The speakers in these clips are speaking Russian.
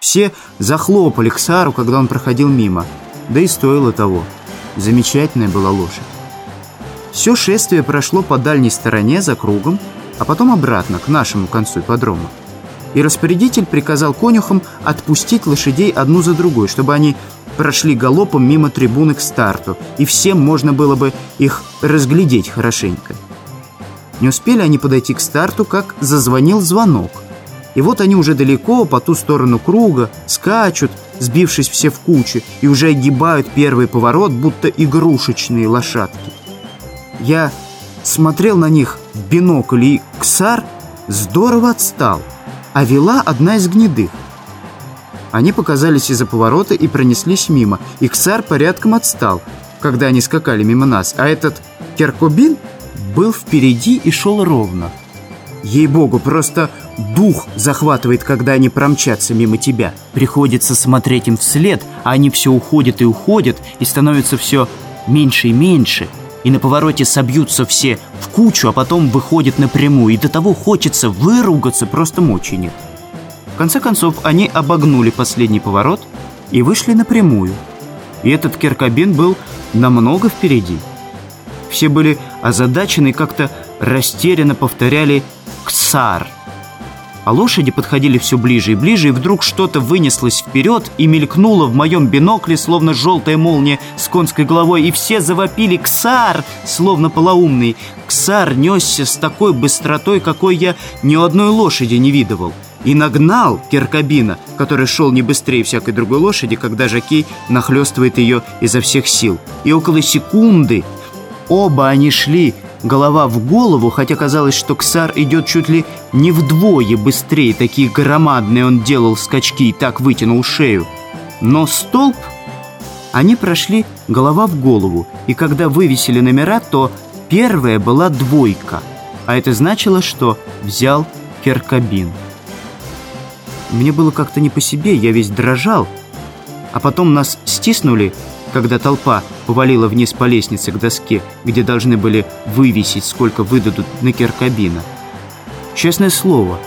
Все захлопали к Сару, когда он проходил мимо. Да и стоило того. Замечательная была лошадь. Все шествие прошло по дальней стороне за кругом, а потом обратно, к нашему концу ипподрома. И распорядитель приказал конюхам отпустить лошадей одну за другой, чтобы они прошли галопом мимо трибуны к старту, и всем можно было бы их разглядеть хорошенько. Не успели они подойти к старту, как зазвонил звонок. И вот они уже далеко, по ту сторону круга, скачут, сбившись все в кучу, и уже огибают первый поворот, будто игрушечные лошадки. Я смотрел на них в бинокль, и Ксар здорово отстал, а вела одна из гнедых. Они показались из-за поворота и пронеслись мимо, и Ксар порядком отстал, когда они скакали мимо нас, а этот Керкобин был впереди и шел ровно. Ей-богу, просто дух захватывает, когда они промчатся мимо тебя. Приходится смотреть им вслед, а они все уходят и уходят, и становятся все меньше и меньше. И на повороте собьются все в кучу, а потом выходят напрямую. И до того хочется выругаться, просто мочи нет. В конце концов, они обогнули последний поворот и вышли напрямую. И этот Керкабин был намного впереди. Все были озадачены и как-то растерянно повторяли «Ксар». А лошади подходили все ближе и ближе, и вдруг что-то вынеслось вперед и мелькнуло в моем бинокле, словно желтая молния с конской головой, и все завопили «Ксар!», словно полоумный. Ксар несся с такой быстротой, какой я ни одной лошади не видывал. И нагнал Керкабина, который шел не быстрее всякой другой лошади, когда Жакей нахлестывает ее изо всех сил. И около секунды оба они шли голова в голову, хотя казалось, что Ксар идет чуть ли не вдвое быстрее, такие громадные он делал скачки и так вытянул шею. Но столб они прошли голова в голову, и когда вывесили номера, то первая была двойка, а это значило, что взял Керкабин. Мне было как-то не по себе, я весь дрожал, а потом нас стиснули когда толпа повалила вниз по лестнице к доске, где должны были вывесить, сколько выдадут на керкабина. Честное слово,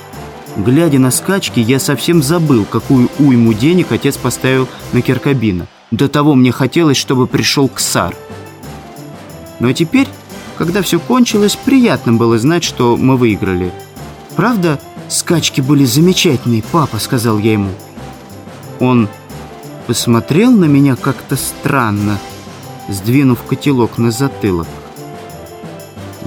глядя на скачки, я совсем забыл, какую уйму денег отец поставил на керкабина. До того мне хотелось, чтобы пришел Ксар. Но теперь, когда все кончилось, приятно было знать, что мы выиграли. «Правда, скачки были замечательные, папа», — сказал я ему. Он посмотрел на меня как-то странно, сдвинув котелок на затылок.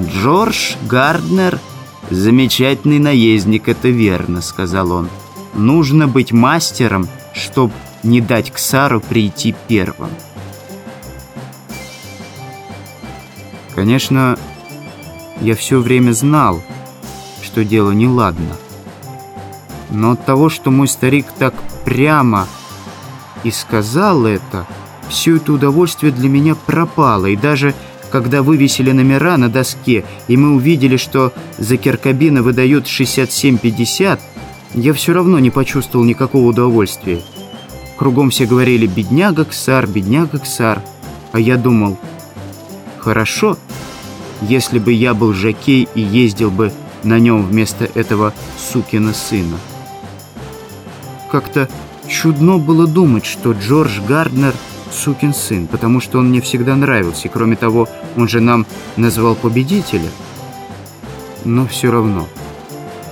«Джордж Гарднер — замечательный наездник, это верно», — сказал он. «Нужно быть мастером, чтобы не дать Ксару прийти первым». Конечно, я все время знал, что дело неладно. Но от того, что мой старик так прямо и сказал это, все это удовольствие для меня пропало, и даже когда вывесили номера на доске, и мы увидели, что за Керкабина выдают 67,50, я все равно не почувствовал никакого удовольствия. Кругом все говорили «бедняга Ксар, бедняга Ксар», а я думал «хорошо, если бы я был жокей и ездил бы на нем вместо этого сукина сына». Как-то Чудно было думать, что Джордж Гарднер сукин сын, потому что он мне всегда нравился, и кроме того, он же нам назвал победителя. Но все равно,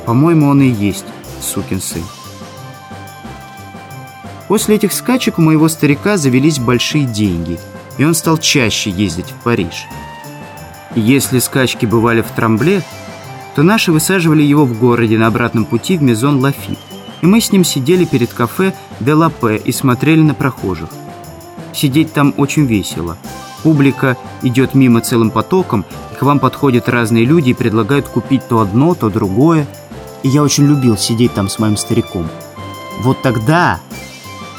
по-моему, он и есть сукин сын. После этих скачек у моего старика завелись большие деньги, и он стал чаще ездить в Париж. И если скачки бывали в Трамбле, то наши высаживали его в городе на обратном пути в Мезон Лафит и мы с ним сидели перед кафе «Де Лапе» и смотрели на прохожих. Сидеть там очень весело. Публика идет мимо целым потоком, к вам подходят разные люди и предлагают купить то одно, то другое. И я очень любил сидеть там с моим стариком. Вот тогда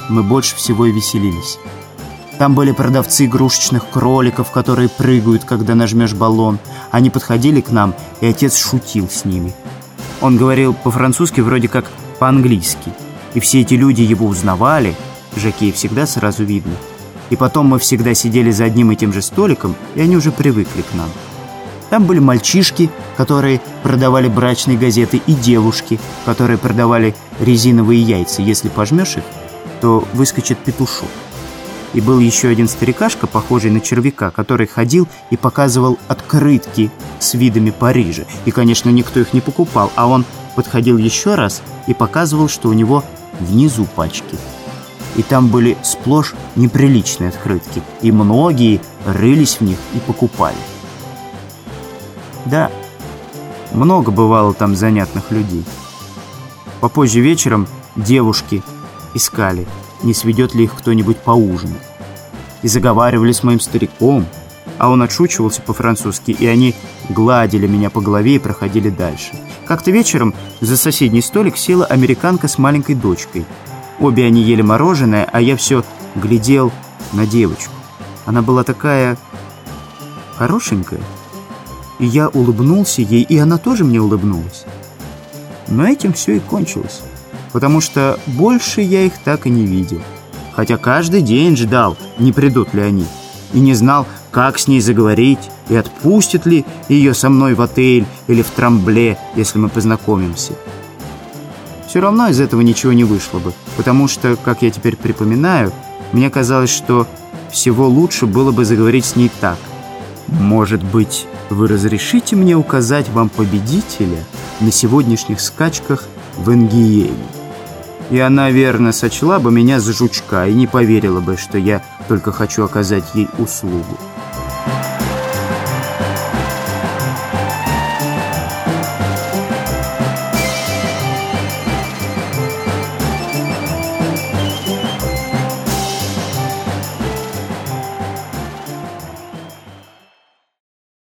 мы больше всего и веселились. Там были продавцы игрушечных кроликов, которые прыгают, когда нажмешь баллон. Они подходили к нам, и отец шутил с ними. Он говорил по-французски вроде как по-английски. И все эти люди его узнавали, Жакей всегда сразу видно. И потом мы всегда сидели за одним и тем же столиком, и они уже привыкли к нам. Там были мальчишки, которые продавали брачные газеты, и девушки, которые продавали резиновые яйца. Если пожмешь их, то выскочит петушок. И был еще один старикашка, похожий на червяка, который ходил и показывал открытки с видами Парижа. И, конечно, никто их не покупал, а он подходил еще раз и показывал, что у него внизу пачки. И там были сплошь неприличные открытки, и многие рылись в них и покупали. Да, много бывало там занятных людей. Попозже вечером девушки искали, не сведет ли их кто-нибудь поужинать. И заговаривали с моим стариком, а он отшучивался по-французски, и они гладили меня по голове и проходили дальше. Как-то вечером за соседний столик села американка с маленькой дочкой. Обе они ели мороженое, а я все глядел на девочку. Она была такая хорошенькая. И я улыбнулся ей, и она тоже мне улыбнулась. Но этим все и кончилось, потому что больше я их так и не видел. Хотя каждый день ждал, не придут ли они, и не знал, как с ней заговорить, и отпустит ли ее со мной в отель или в Трамбле, если мы познакомимся. Все равно из этого ничего не вышло бы, потому что, как я теперь припоминаю, мне казалось, что всего лучше было бы заговорить с ней так. «Может быть, вы разрешите мне указать вам победителя на сегодняшних скачках в Энгиене?» И она, верно, сочла бы меня за жучка и не поверила бы, что я только хочу оказать ей услугу.